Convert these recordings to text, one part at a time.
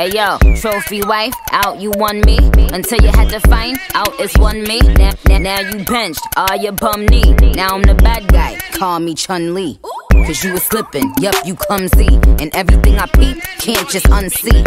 Hey yo, trophy wife, out you won me. Until you had to find out it's one me. Now, now, now you benched, all your bum knee. Now I'm the bad guy, call me Chun Li. Cause you was slipping, yup, you clumsy. And everything I peep, can't just unsee.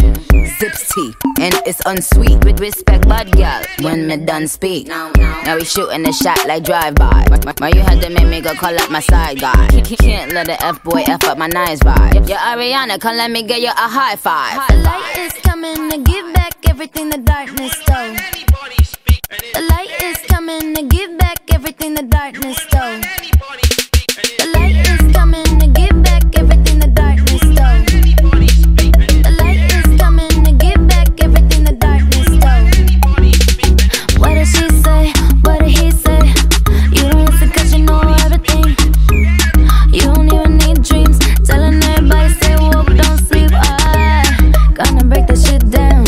Zips tea, and it's unsweet. With respect, bud girl, when me done speak. Now we shooting the shot like drive-by. Why you had to make me go call up my side guy? Can't let a F-boy F up my nice vibe. Yo, Ariana, come let me get you a high five. The light is coming to give back everything the darkness stole. The light is coming to give back everything the darkness stole. Down.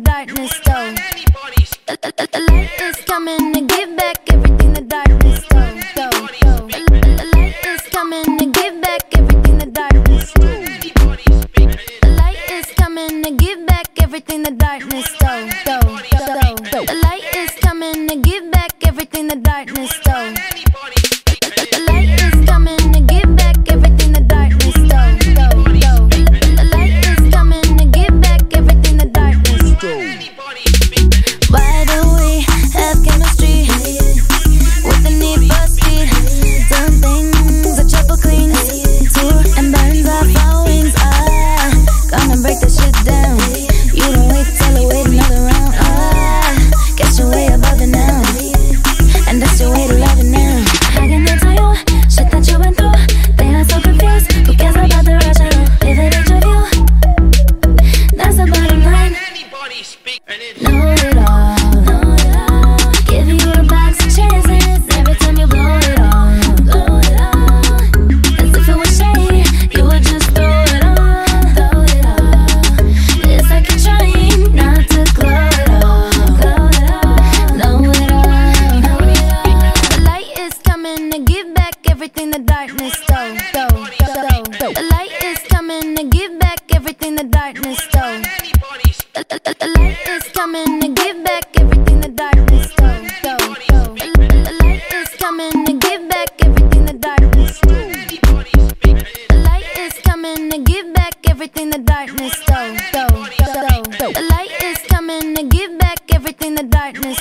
Darkness stole. The, light is coming to give back everything the darkness stole. The, light is coming to give back everything the darkness stole. The light is coming to give back everything the darkness stole. The light down. back everything the darkness stole. The light is coming to give back everything the darkness stole. The light is coming to give back everything the darkness stole. The light is coming to give back everything the darkness stole. The light is coming to give back everything the darkness